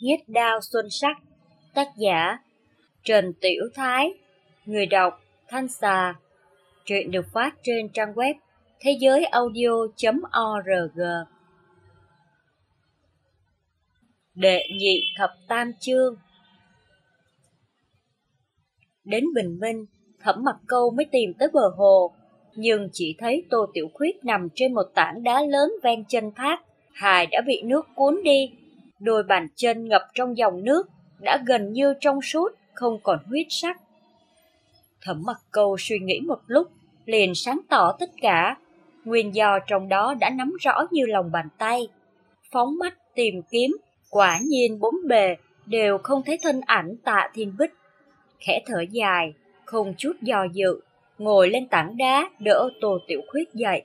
Nhiết đao xuân sắc. Tác giả Trần Tiểu Thái. Người đọc Thanh Xà. Truyện được phát trên trang web thế giới audio.org Đệ nhị thập tam chương. Đến Bình Minh, thẩm mặt câu mới tìm tới bờ hồ, nhưng chỉ thấy Tô Tiểu Khuyết nằm trên một tảng đá lớn ven chân thác, hài đã bị nước cuốn đi, đôi bàn chân ngập trong dòng nước, đã gần như trong suốt, không còn huyết sắc. Thẩm mặc câu suy nghĩ một lúc, liền sáng tỏ tất cả, nguyên do trong đó đã nắm rõ như lòng bàn tay. Phóng mắt tìm kiếm, quả nhiên bốn bề đều không thấy thân ảnh tạ thiên bích. Khẽ thở dài, không chút do dự, ngồi lên tảng đá đỡ Tô Tiểu Khuyết dậy,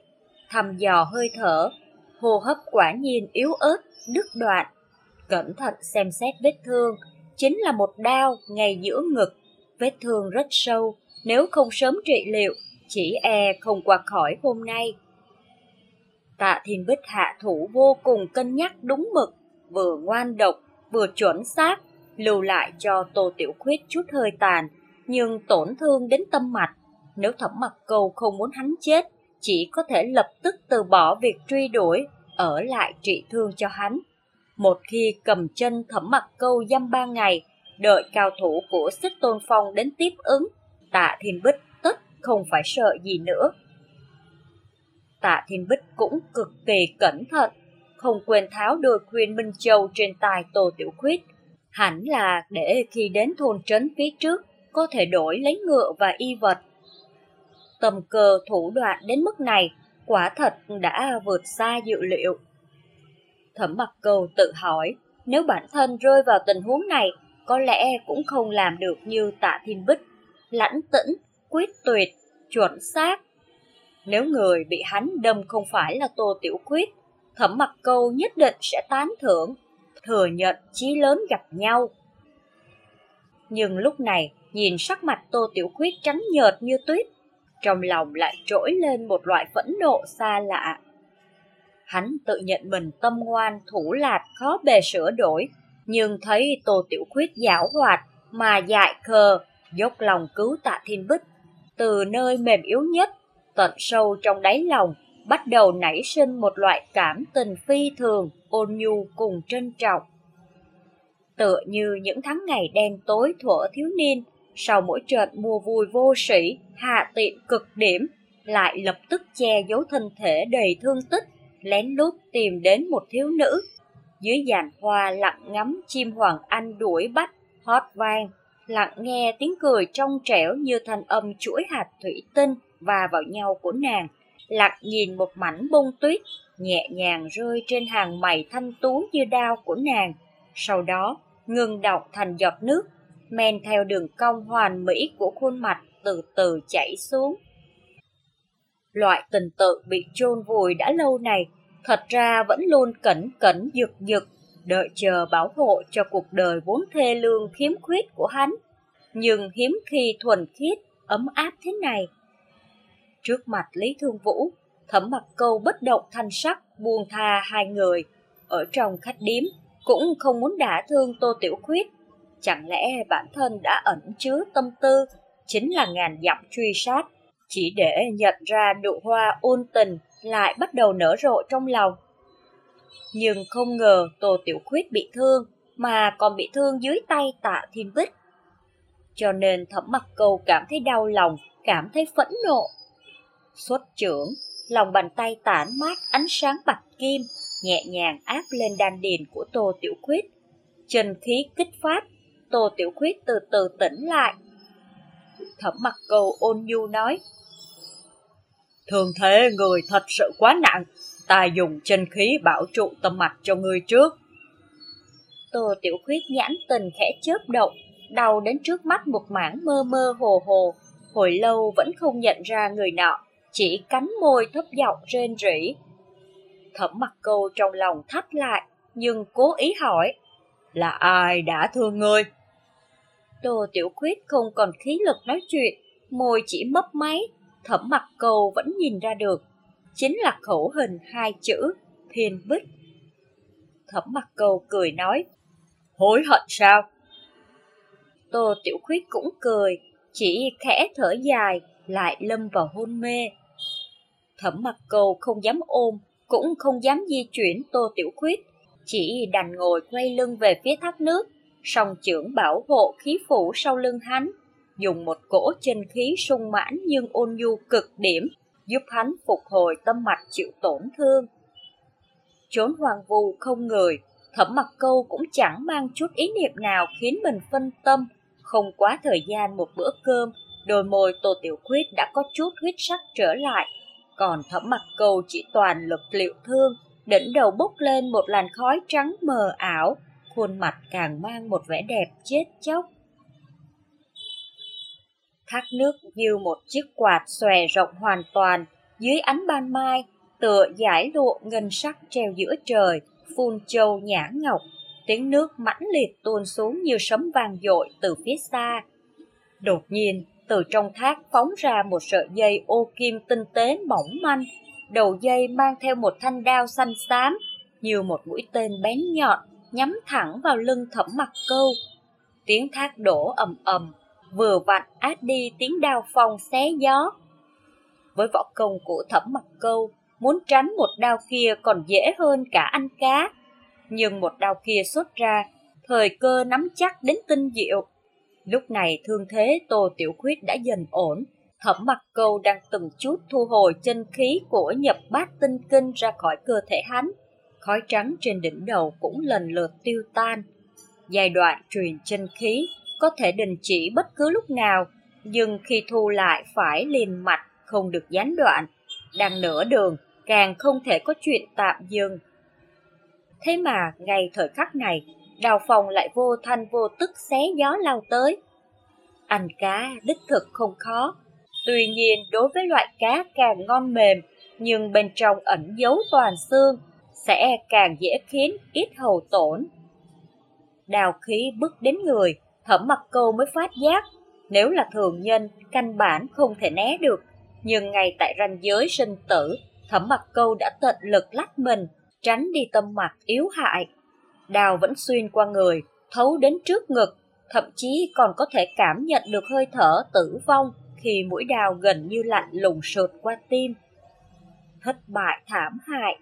thăm dò hơi thở, hô hấp quả nhiên yếu ớt, đứt đoạn. Cẩn thận xem xét vết thương, chính là một đao ngay giữa ngực, vết thương rất sâu, nếu không sớm trị liệu, chỉ e không qua khỏi hôm nay. Tạ Thiên Bích hạ thủ vô cùng cân nhắc đúng mực, vừa ngoan độc, vừa chuẩn xác, lưu lại cho Tô Tiểu Khuyết chút hơi tàn, nhưng tổn thương đến tâm mạch. Nếu thẩm mặt cầu không muốn hắn chết, chỉ có thể lập tức từ bỏ việc truy đuổi, ở lại trị thương cho hắn. Một khi cầm chân thẩm mặt câu dăm ba ngày, đợi cao thủ của xích tôn phong đến tiếp ứng, tạ thiên bích tất không phải sợ gì nữa. Tạ thiên bích cũng cực kỳ cẩn thận, không quên tháo đôi khuyên Minh Châu trên tài Tô Tiểu Khuyết. Hẳn là để khi đến thôn trấn phía trước, có thể đổi lấy ngựa và y vật. Tầm cơ thủ đoạn đến mức này, quả thật đã vượt xa dự liệu. Thẩm mặc cầu tự hỏi, nếu bản thân rơi vào tình huống này, có lẽ cũng không làm được như tạ thiên bích, lãnh tĩnh, quyết tuyệt, chuẩn xác. Nếu người bị hắn đâm không phải là Tô Tiểu Khuyết, thẩm mặc câu nhất định sẽ tán thưởng, thừa nhận chí lớn gặp nhau. Nhưng lúc này, nhìn sắc mặt Tô Tiểu Khuyết trắng nhợt như tuyết, trong lòng lại trỗi lên một loại phẫn nộ xa lạ. Hắn tự nhận mình tâm ngoan, thủ lạt, khó bề sửa đổi, nhưng thấy Tô Tiểu Khuyết giảo hoạt mà dại khờ, dốc lòng cứu tạ thiên bích. Từ nơi mềm yếu nhất, tận sâu trong đáy lòng, bắt đầu nảy sinh một loại cảm tình phi thường, ôn nhu cùng trân trọng. Tựa như những tháng ngày đen tối thuở thiếu niên, sau mỗi trận mùa vui vô sĩ, hạ tiện cực điểm, lại lập tức che giấu thân thể đầy thương tích, lén lút tìm đến một thiếu nữ. Dưới giàn hoa lặng ngắm chim hoàng anh đuổi bắt, hót vang, lặng nghe tiếng cười trong trẻo như thanh âm chuỗi hạt thủy tinh và vào nhau của nàng, lặng nhìn một mảnh bông tuyết nhẹ nhàng rơi trên hàng mày thanh tú như đao của nàng, sau đó ngừng đọc thành giọt nước men theo đường cong hoàn mỹ của khuôn mặt từ từ chảy xuống. Loại tình tự bị chôn vùi đã lâu này, thật ra vẫn luôn cẩn cẩn dực dực đợi chờ bảo hộ cho cuộc đời vốn thê lương khiếm khuyết của hắn. Nhưng hiếm khi thuần khiết, ấm áp thế này. Trước mặt Lý Thương Vũ, thẩm mặt câu bất động thanh sắc buông tha hai người. Ở trong khách điếm, cũng không muốn đả thương Tô Tiểu Khuyết Chẳng lẽ bản thân đã ẩn chứa tâm tư, chính là ngàn dặm truy sát, chỉ để nhận ra nụ hoa ôn tình lại bắt đầu nở rộ trong lòng. Nhưng không ngờ Tô Tiểu Khuyết bị thương, mà còn bị thương dưới tay tạ thiên bích. Cho nên thẩm mặc cầu cảm thấy đau lòng, cảm thấy phẫn nộ. Xuất trưởng, lòng bàn tay tản mát ánh sáng bạch kim, nhẹ nhàng áp lên đan điền của Tô Tiểu Khuyết. Chân khí kích phát, Tô Tiểu Khuyết từ từ tỉnh lại. Thẩm mặt cầu ôn nhu nói. Thường thế người thật sự quá nặng, ta dùng chân khí bảo trụ tâm mạch cho người trước. Tô Tiểu Khuyết nhãn tình khẽ chớp động, đau đến trước mắt một mảng mơ mơ hồ hồ, hồi lâu vẫn không nhận ra người nọ, chỉ cắn môi thấp giọng rên rỉ. Thẩm mặt câu trong lòng thắt lại, nhưng cố ý hỏi, là ai đã thương ngươi? Tô Tiểu Khuyết không còn khí lực nói chuyện, môi chỉ mấp máy, thẩm mặt cầu vẫn nhìn ra được. Chính là khẩu hình hai chữ, thiên bích. Thẩm mặt cầu cười nói, hối hận sao? Tô Tiểu Khuyết cũng cười, chỉ khẽ thở dài, lại lâm vào hôn mê. Thẩm mặt cầu không dám ôm, cũng không dám di chuyển Tô Tiểu Khuyết, chỉ đành ngồi quay lưng về phía thác nước, song trưởng bảo hộ khí phủ sau lưng hắn, dùng một cỗ chân khí sung mãn nhưng ôn nhu cực điểm, giúp hắn phục hồi tâm mạch chịu tổn thương. Trốn hoàng vu không người, thẩm mặt câu cũng chẳng mang chút ý niệm nào khiến mình phân tâm, không quá thời gian một bữa cơm, đôi môi Tô Tiểu Khuyết đã có chút huyết sắc trở lại, còn thẩm mặt câu chỉ toàn lực liệu thương, đỉnh đầu bốc lên một làn khói trắng mờ ảo, khuôn mặt càng mang một vẻ đẹp chết chóc. Thác nước như một chiếc quạt xòe rộng hoàn toàn, dưới ánh ban mai, tựa giải lụa ngân sắc treo giữa trời, phun châu nhã ngọc, tiếng nước mãnh liệt tuôn xuống như sấm vang dội từ phía xa. Đột nhiên, từ trong thác phóng ra một sợi dây ô kim tinh tế mỏng manh, đầu dây mang theo một thanh đao xanh xám, như một mũi tên bén nhọn, nhắm thẳng vào lưng thẩm mặt câu. Tiếng thác đổ ầm ầm, vừa vặn át đi tiếng đao phong xé gió. Với võ công của thẩm mặt câu, muốn tránh một đao kia còn dễ hơn cả ăn cá. Nhưng một đao kia xuất ra, thời cơ nắm chắc đến tinh diệu. Lúc này thương thế Tô Tiểu Khuyết đã dần ổn, thẩm mặt câu đang từng chút thu hồi chân khí của nhập bát tinh kinh ra khỏi cơ thể hắn. Khói trắng trên đỉnh đầu cũng lần lượt tiêu tan. Giai đoạn truyền chân khí có thể đình chỉ bất cứ lúc nào, nhưng khi thu lại phải liền mạch, không được gián đoạn. Đang nửa đường, càng không thể có chuyện tạm dừng. Thế mà, ngay thời khắc này, đào phòng lại vô thanh vô tức xé gió lao tới. Ăn cá đích thực không khó, tuy nhiên đối với loại cá càng ngon mềm, nhưng bên trong ẩn giấu toàn xương, sẽ càng dễ khiến ít hầu tổn. Đào khí bước đến người, thẩm mặt câu mới phát giác, nếu là thường nhân, canh bản không thể né được, nhưng ngay tại ranh giới sinh tử, thẩm mặt câu đã tận lực lách mình, tránh đi tâm mặt yếu hại. Đào vẫn xuyên qua người, thấu đến trước ngực, thậm chí còn có thể cảm nhận được hơi thở tử vong khi mũi đào gần như lạnh lùng sượt qua tim. Thất bại thảm hại.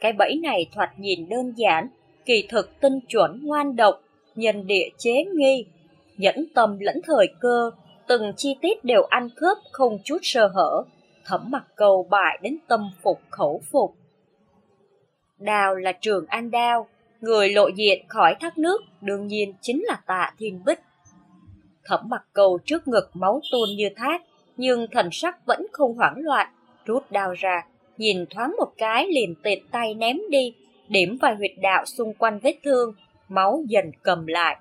Cái bẫy này thoạt nhìn đơn giản, kỳ thực tinh chuẩn ngoan độc, nhân địa chế nghi, nhẫn tâm lẫn thời cơ, từng chi tiết đều ăn khớp không chút sơ hở, thẩm mặt cầu bại đến tâm phục khẩu phục. Đào là trường an đao, người lộ diện khỏi thác nước đương nhiên chính là tạ thiên bích. Thẩm mặt cầu trước ngực máu tuôn như thác, nhưng thần sắc vẫn không hoảng loạn, rút đao ra, nhìn thoáng một cái liền tiện tay ném đi, điểm vài huyệt đạo xung quanh vết thương, máu dần cầm lại.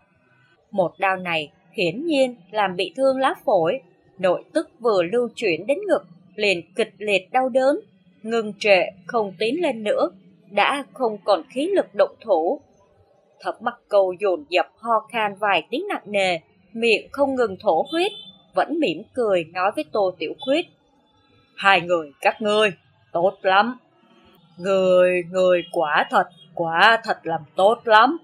Một đao này hiển nhiên làm bị thương lá phổi, nội tức vừa lưu chuyển đến ngực, liền kịch liệt đau đớn, ngừng trệ không tiến lên nữa, đã không còn khí lực động thủ. Thập mặt cầu dồn dập ho khan vài tiếng nặng nề, miệng không ngừng thổ huyết, vẫn mỉm cười nói với Tô Tiểu Khuyết. Hai người các ngươi, tốt lắm. Người, người quả thật, quả thật làm tốt lắm.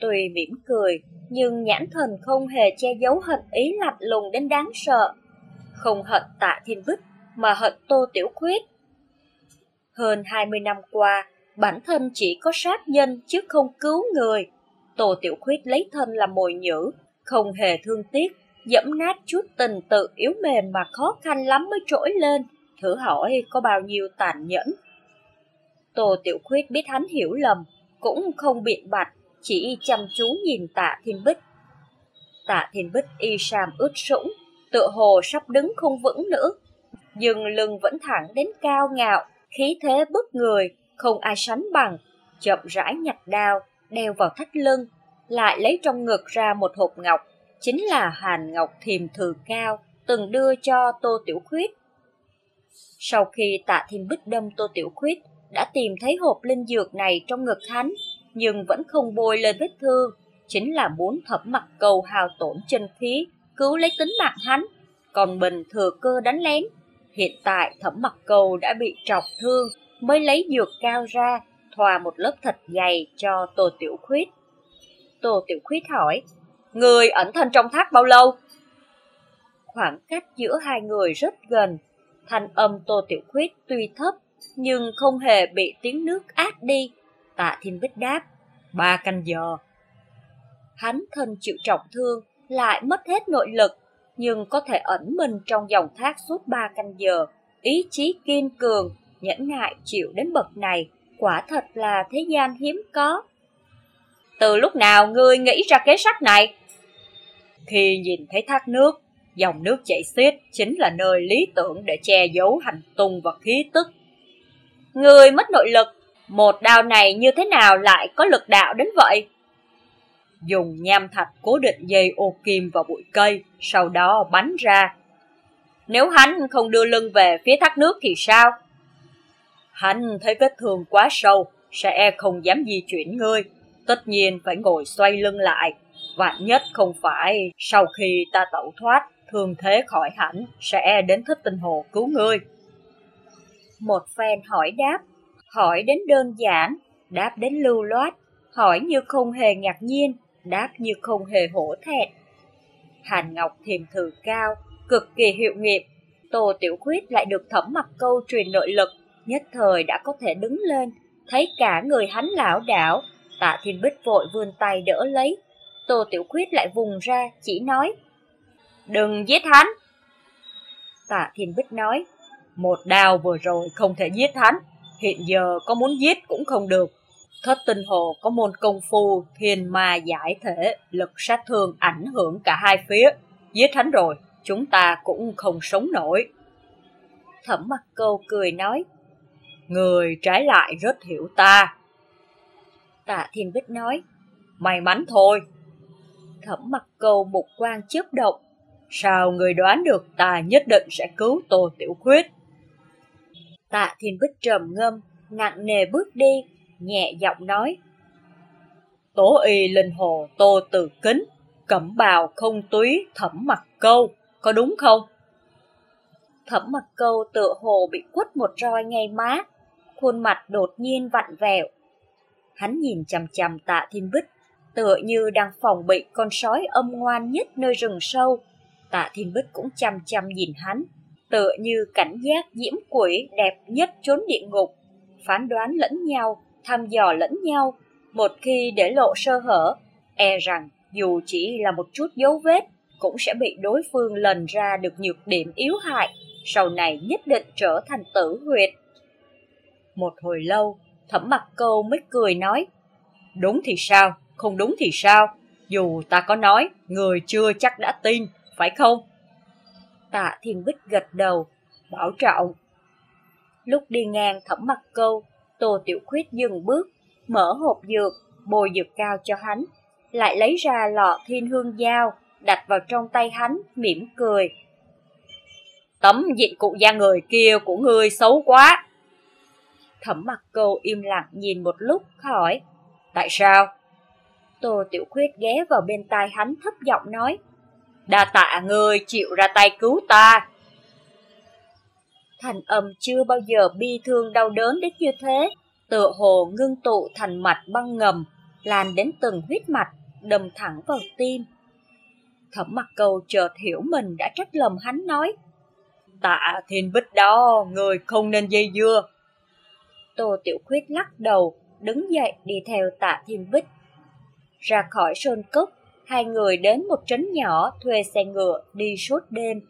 Tùy mỉm cười, nhưng nhãn thần không hề che giấu hận ý lạnh lùng đến đáng sợ. Không hận tạ thiên bích, mà hận tô tiểu khuyết. Hơn 20 năm qua, bản thân chỉ có sát nhân chứ không cứu người. Tô tiểu khuyết lấy thân làm mồi nhữ, không hề thương tiếc, dẫm nát chút tình tự yếu mềm mà khó khăn lắm mới trỗi lên. Thử hỏi có bao nhiêu tàn nhẫn. Tô tiểu khuyết biết hắn hiểu lầm, cũng không biện bạch, chỉ chăm chú nhìn tạ thiên bích. Tạ thiên bích y sam ướt sũng, tựa hồ sắp đứng không vững nữa, nhưng lưng vẫn thẳng đến cao ngạo, khí thế bức người, không ai sánh bằng, chậm rãi nhặt đao, đeo vào thắt lưng, lại lấy trong ngực ra một hộp ngọc, chính là hàn ngọc thiềm thừ cao, từng đưa cho Tô Tiểu Khuyết. Sau khi tạ thiên bích đâm Tô Tiểu Khuyết, đã tìm thấy hộp linh dược này trong ngực hắn, nhưng vẫn không bôi lên vết thương, chính là muốn thẩm mặt cầu hào tổn chân khí, cứu lấy tính mạng hắn, còn mình thừa cơ đánh lén. Hiện tại thẩm mặt cầu đã bị trọc thương, mới lấy dược cao ra, thoa một lớp thịt dày cho Tô Tiểu Khuyết. Tô Tiểu Khuyết hỏi, Người ẩn thân trong thác bao lâu? Khoảng cách giữa hai người rất gần, thanh âm Tô Tiểu Khuyết tuy thấp nhưng không hề bị tiếng nước át đi. Tạ Thiên Bích đáp, ba canh giờ. Hắn thân chịu trọng thương, lại mất hết nội lực, nhưng có thể ẩn mình trong dòng thác suốt ba canh giờ. Ý chí kiên cường, nhẫn nại chịu đến bậc này, quả thật là thế gian hiếm có. Từ lúc nào ngươi nghĩ ra kế sách này? Khi nhìn thấy thác nước, dòng nước chảy xiết chính là nơi lý tưởng để che giấu hành tung và khí tức. Người mất nội lực, một đao này như thế nào lại có lực đạo đến vậy? Dùng nham thạch cố định dây ô kim vào bụi cây, sau đó bắn ra. Nếu hắn không đưa lưng về phía thác nước thì sao? Hắn thấy vết thương quá sâu, sẽ không dám di chuyển ngươi, tất nhiên phải ngồi xoay lưng lại. Vạn nhất không phải sau khi ta tẩu thoát, thương thế khỏi hẳn, sẽ đến thích tinh hồ cứu ngươi. Một phen hỏi đáp, hỏi đến đơn giản, đáp đến lưu loát, hỏi như không hề ngạc nhiên, đáp như không hề hổ thẹn. Hàn Ngọc thiềm thử cao, cực kỳ hiệu nghiệm, Tô Tiểu Khuyết lại được thẩm mặt câu truyền nội lực, nhất thời đã có thể đứng lên, thấy cả người hắn lão đảo, tạ thiên bích vội vươn tay đỡ lấy. Tô Tiểu Khuyết lại vùng ra, chỉ nói, đừng giết hắn. Tạ thiên bích nói, một đào vừa rồi không thể giết hắn, hiện giờ có muốn giết cũng không được. Thất tinh hồ có môn công phu thiên ma giải thể, lực sát thương ảnh hưởng cả hai phía. Giết hắn rồi, chúng ta cũng không sống nổi. Thẩm mặt câu cười nói, Người trái lại rất hiểu ta. Tạ Thiên Bích nói, may mắn thôi. Thẩm mặt câu một quan chớp động, sao người đoán được ta nhất định sẽ cứu Tô Tiểu Khuyết? Tạ Thiên Bích trầm ngâm, nặng nề bước đi, nhẹ giọng nói. Tố y linh hồ tô từ kính, cẩm bào không túy thẩm mặt câu, có đúng không? Thẩm mặt câu tựa hồ bị quất một roi ngay má, khuôn mặt đột nhiên vặn vẹo. Hắn nhìn chằm chằm tạ thiên bích, tựa như đang phòng bị con sói âm ngoan nhất nơi rừng sâu. Tạ thiên bích cũng chằm chằm nhìn hắn, tựa như cảnh giác diễm quỷ đẹp nhất trốn địa ngục, phán đoán lẫn nhau, thăm dò lẫn nhau, một khi để lộ sơ hở, e rằng dù chỉ là một chút dấu vết, cũng sẽ bị đối phương lần ra được nhược điểm yếu hại, sau này nhất định trở thành tử huyệt. Một hồi lâu, thẩm mặt câu mới cười nói, đúng thì sao, không đúng thì sao, dù ta có nói, người chưa chắc đã tin, phải không? Tạ Thiên Bích gật đầu, bảo trọng. Lúc đi ngang thẩm mặt câu, Tô Tiểu Khuyết dừng bước, mở hộp dược, bồi dược cao cho hắn, lại lấy ra lọ thiên hương dao, đặt vào trong tay hắn, mỉm cười. Tấm diện cụ da người kia của ngươi xấu quá. Thẩm mặt câu im lặng nhìn một lúc, hỏi, tại sao? Tô Tiểu Khuyết ghé vào bên tai hắn thấp giọng nói, đa tạ người chịu ra tay cứu ta. Thành âm chưa bao giờ bi thương đau đớn đến như thế, tựa hồ ngưng tụ thành mạch băng ngầm, lan đến từng huyết mạch, đâm thẳng vào tim. Thẩm mặt cầu chợt hiểu mình đã trách lầm hắn nói. Tạ thiên bích đó, người không nên dây dưa. Tô Tiểu Khuyết lắc đầu, đứng dậy đi theo tạ thiên bích. Ra khỏi sơn cốc, hai người đến một trấn nhỏ thuê xe ngựa đi suốt đêm.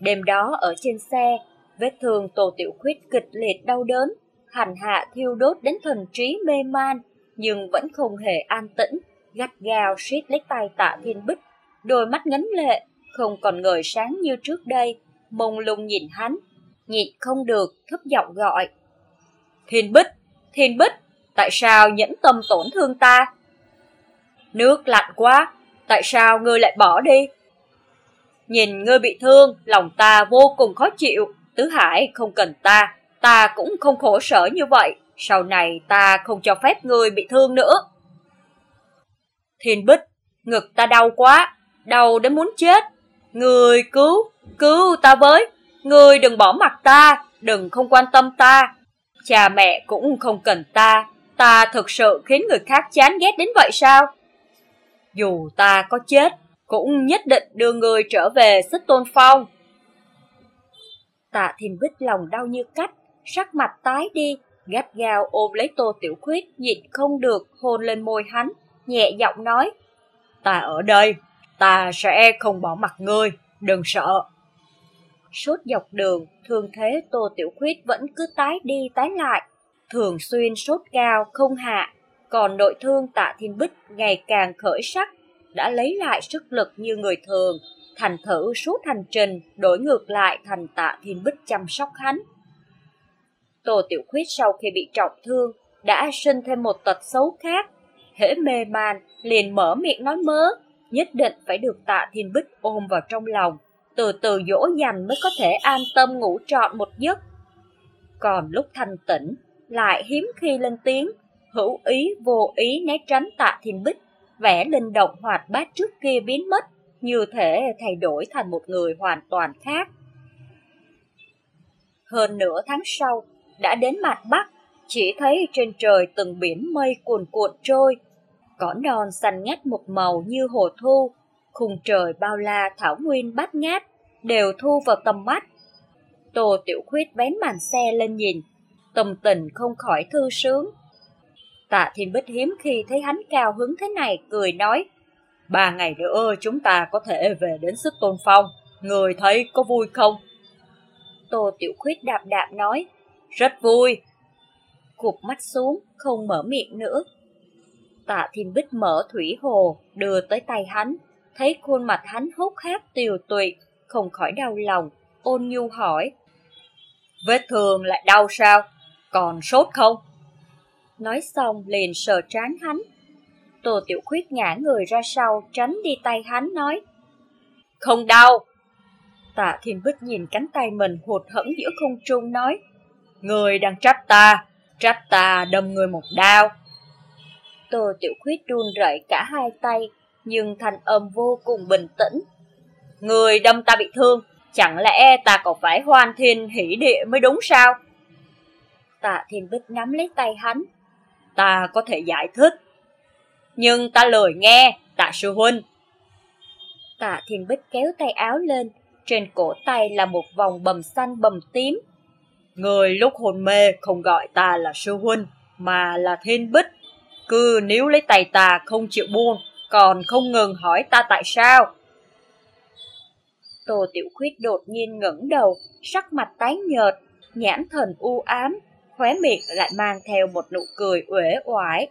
Đêm đó ở trên xe, vết thương Tô Tiểu Khuyết kịch liệt đau đớn, hành hạ thiêu đốt đến thần trí mê man, nhưng vẫn không hề an tĩnh, gắt gao suýt lấy tay tạ thiên bích, đôi mắt ngấn lệ, không còn ngời sáng như trước đây, mông lung nhìn hắn, nhịn không được, thấp giọng gọi. Thiên bích, thiên bích, tại sao nhẫn tâm tổn thương ta? Nước lạnh quá, tại sao ngươi lại bỏ đi? Nhìn ngươi bị thương, lòng ta vô cùng khó chịu, Tứ Hải không cần ta, ta cũng không khổ sở như vậy, sau này ta không cho phép ngươi bị thương nữa. Thiên Bích, ngực ta đau quá, đau đến muốn chết. Người cứu, cứu ta với, người đừng bỏ mặt ta, đừng không quan tâm ta. Cha mẹ cũng không cần ta, ta thực sự khiến người khác chán ghét đến vậy sao? Dù ta có chết, cũng nhất định đưa người trở về xích tôn phong. Tạ Thiên Bích lòng đau như cắt, sắc mặt tái đi, gắt gao ôm lấy Tô Tiểu Khuyết, nhịn không được, hôn lên môi hắn, nhẹ giọng nói. Ta ở đây, ta sẽ không bỏ mặt ngươi, đừng sợ. Suốt dọc đường, thường thế Tô Tiểu Khuyết vẫn cứ tái đi tái lại, thường xuyên sốt cao không hạ, còn nội thương tạ thiên bích ngày càng khởi sắc, đã lấy lại sức lực như người thường, thành thử suốt hành trình đổi ngược lại thành tạ thiên bích chăm sóc hắn. Tô Tiểu Khuyết sau khi bị trọng thương, đã sinh thêm một tật xấu khác. Hễ mê man, liền mở miệng nói mớ, nhất định phải được tạ thiên bích ôm vào trong lòng, từ từ dỗ dành mới có thể an tâm ngủ trọn một giấc. Còn lúc thanh tĩnh, lại hiếm khi lên tiếng, hữu ý vô ý né tránh tạ thiên bích, vẻ linh động hoạt bát trước kia biến mất, như thể thay đổi thành một người hoàn toàn khác. Hơn nửa tháng sau, đã đến mặt Bắc, chỉ thấy trên trời từng biển mây cuồn cuộn trôi, cỏ non xanh ngắt một màu như hồ thu, khung trời bao la thảo nguyên bát ngát, đều thu vào tầm mắt. Tô Tiểu Khuyết vén màn xe lên nhìn, tâm tình không khỏi thư sướng. Tạ Thiên Bích hiếm khi thấy hắn cao hứng thế này, cười nói, ba ngày nữa chúng ta có thể về đến sức tôn phong, người thấy có vui không? Tô Tiểu Khuyết đạp đạp nói, rất vui. Cụp mắt xuống, không mở miệng nữa. Tạ Thiên Bích mở thủy hồ, đưa tới tay hắn, thấy khuôn mặt hắn hốc hác tiều tụy, không khỏi đau lòng, ôn nhu hỏi. Vết thương lại đau sao? Còn sốt không? Nói xong liền sờ trán hắn. Tô Tiểu Khuyết ngã người ra sau, tránh đi tay hắn nói. Không đau. Tạ Thiên Bích nhìn cánh tay mình hụt hẫng giữa không trung nói. Người đang trách ta, trách ta đâm người một đao. Tô Tiểu Khuyết run rẩy cả hai tay, nhưng thành âm vô cùng bình tĩnh. Người đâm ta bị thương, chẳng lẽ ta còn phải hoan thiên hỷ địa mới đúng sao? Tạ Thiên Bích nắm lấy tay hắn. Ta có thể giải thích. Nhưng ta lười nghe, tạ sư huynh. Tạ Thiên Bích kéo tay áo lên, trên cổ tay là một vòng bầm xanh bầm tím. Người lúc hồn mê không gọi ta là sư huynh, mà là Thiên Bích. Cứ níu lấy tay ta không chịu buông, còn không ngừng hỏi ta tại sao. Tô Tiểu Khuyết đột nhiên ngẩng đầu, sắc mặt tái nhợt, nhãn thần u ám, khóe miệng lại mang theo một nụ cười uể oải.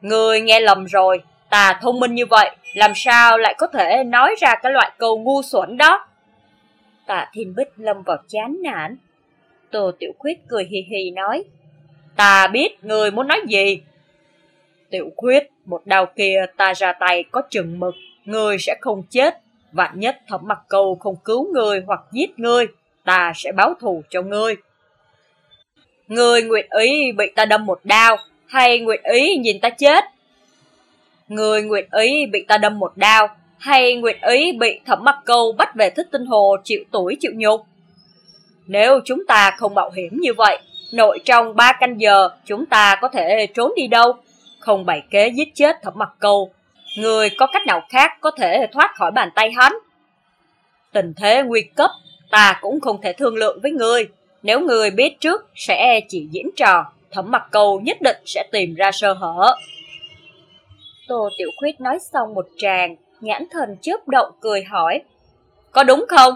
Người nghe lầm rồi, ta thông minh như vậy, làm sao lại có thể nói ra cái loại câu ngu xuẩn đó? Tạ Thiên Bích lâm vào chán nản. Tô Tiểu Khuyết cười hì hì nói, ta biết người muốn nói gì. Tiểu Khuyết, một đau kia ta ra tay có chừng mực, người sẽ không chết. Vạn nhất thẩm mặt cầu không cứu người hoặc giết người, ta sẽ báo thù cho ngươi. Người nguyện ý bị ta đâm một đao, hay nguyện ý nhìn ta chết? Người nguyện ý bị ta đâm một đao, hay nguyện ý bị thẩm mặc câu bắt về thích tinh hồ chịu tuổi chịu nhục? Nếu chúng ta không mạo hiểm như vậy, nội trong ba canh giờ chúng ta có thể trốn đi đâu? Không bày kế giết chết thẩm mặc câu, người có cách nào khác có thể thoát khỏi bàn tay hắn? Tình thế nguy cấp, ta cũng không thể thương lượng với người. Nếu người biết trước sẽ chỉ diễn trò, thẩm mặc câu nhất định sẽ tìm ra sơ hở. Tô Tiểu Khuyết nói xong một tràng, nhãn thần chớp động cười hỏi. Có đúng không?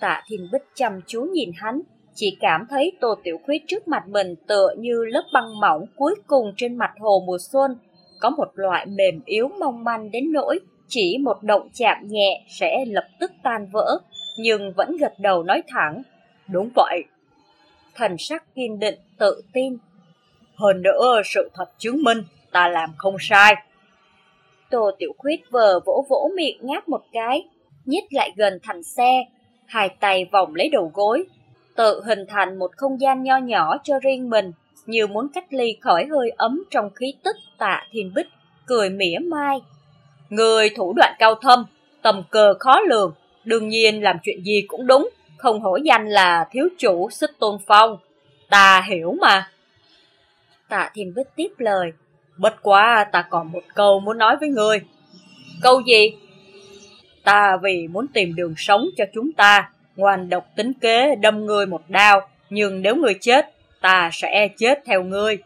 Tạ Thiên Bích chăm chú nhìn hắn, chỉ cảm thấy Tô Tiểu Khuyết trước mặt mình tựa như lớp băng mỏng cuối cùng trên mặt hồ mùa xuân, có một loại mềm yếu mong manh đến nỗi chỉ một động chạm nhẹ sẽ lập tức tan vỡ, nhưng vẫn gật đầu nói thẳng, đúng vậy. Thần sắc kiên định, tự tin. Hơn nữa sự thật chứng minh ta làm không sai. Tô Tiểu Khuyết vờ vỗ vỗ miệng ngáp một cái, nhích lại gần thành xe, hai tay vòng lấy đầu gối, tự hình thành một không gian nho nhỏ cho riêng mình, như muốn cách ly khỏi hơi ấm trong khí tức tạ thiên bích, cười mỉa mai. Người thủ đoạn cao thâm, tầm cờ khó lường, đương nhiên làm chuyện gì cũng đúng, không hổ danh là thiếu chủ xích tôn phong. Ta hiểu mà. Tạ Thiên Bích tiếp lời. Bất quá ta còn một câu muốn nói với ngươi. Câu gì? Ta vì muốn tìm đường sống cho chúng ta, ngoan độc tính kế đâm ngươi một đao, nhưng nếu ngươi chết, ta sẽ chết theo ngươi.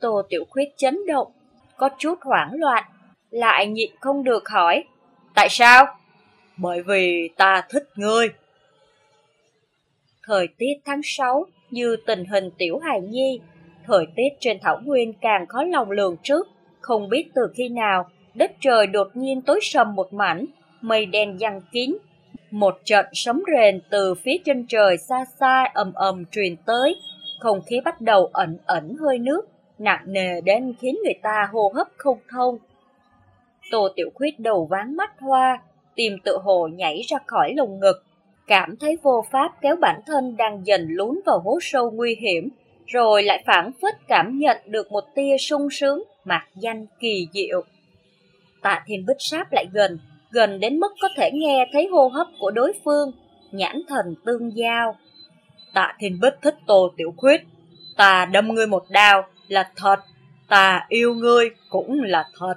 Tô Tiểu Khuyết chấn động, có chút hoảng loạn, lại nhịn không được hỏi. Tại sao? Bởi vì ta thích ngươi. Thời tiết tháng 6 như tình hình tiểu hài nhi, thời tiết trên thảo nguyên càng khó lòng lường trước, không biết từ khi nào đất trời đột nhiên tối sầm một mảnh, mây đen giăng kín. Một trận sấm rền từ phía chân trời xa xa ầm ầm truyền tới, không khí bắt đầu ẩn ẩn hơi nước, nặng nề đến khiến người ta hô hấp không thông. Tô Tiểu Khuyết đầu ván mắt hoa, tìm tự hồ nhảy ra khỏi lồng ngực, cảm thấy vô pháp kéo bản thân đang dần lún vào hố sâu nguy hiểm, rồi lại phản phất cảm nhận được một tia sung sướng, mạc danh kỳ diệu. Tạ Thiên Bích sáp lại gần, gần đến mức có thể nghe thấy hô hấp của đối phương, nhãn thần tương giao. Tạ Thiên Bích thích Tô Tiểu Khuyết, ta đâm ngươi một đao là thật, ta yêu ngươi cũng là thật.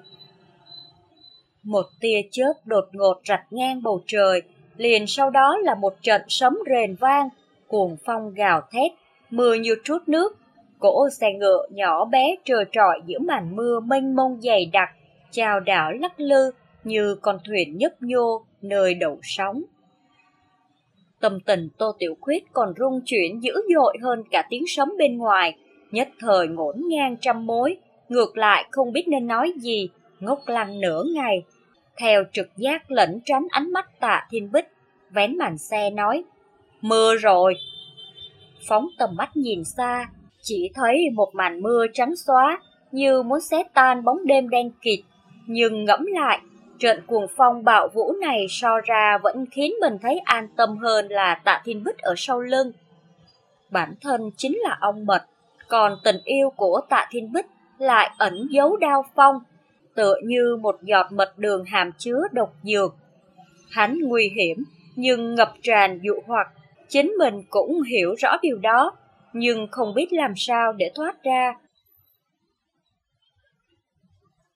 Một tia chớp đột ngột rạch ngang bầu trời, liền sau đó là một trận sấm rền vang, cuồng phong gào thét, mưa như trút nước. Cỗ xe ngựa nhỏ bé trơ trọi giữa màn mưa mênh mông dày đặc, chào đảo lắc lư như con thuyền nhấp nhô nơi đầu sóng. Tâm tình Tô Tiểu Khuyết còn rung chuyển dữ dội hơn cả tiếng sấm bên ngoài, nhất thời ngổn ngang trăm mối, ngược lại không biết nên nói gì, ngốc lăng nửa ngày. Theo trực giác lẩn tránh ánh mắt tạ thiên bích, vén màn xe nói, mưa rồi. Phóng tầm mắt nhìn xa, chỉ thấy một màn mưa trắng xóa, như muốn xé tan bóng đêm đen kịt, nhưng ngẫm lại, trận cuồng phong bạo vũ này so ra vẫn khiến mình thấy an tâm hơn là tạ thiên bích ở sau lưng. Bản thân chính là ông mật, còn tình yêu của tạ thiên bích lại ẩn giấu đao phong, tựa như một giọt mật đường hàm chứa độc dược. Hắn nguy hiểm, nhưng ngập tràn dụ hoặc, chính mình cũng hiểu rõ điều đó, nhưng không biết làm sao để thoát ra.